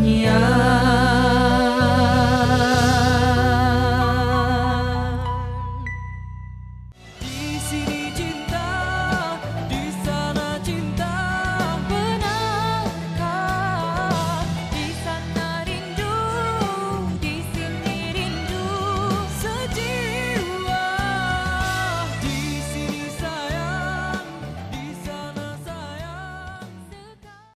Yeah.